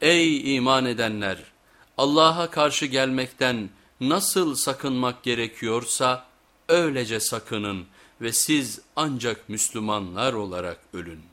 Ey iman edenler! Allah'a karşı gelmekten nasıl sakınmak gerekiyorsa öylece sakının ve siz ancak Müslümanlar olarak ölün.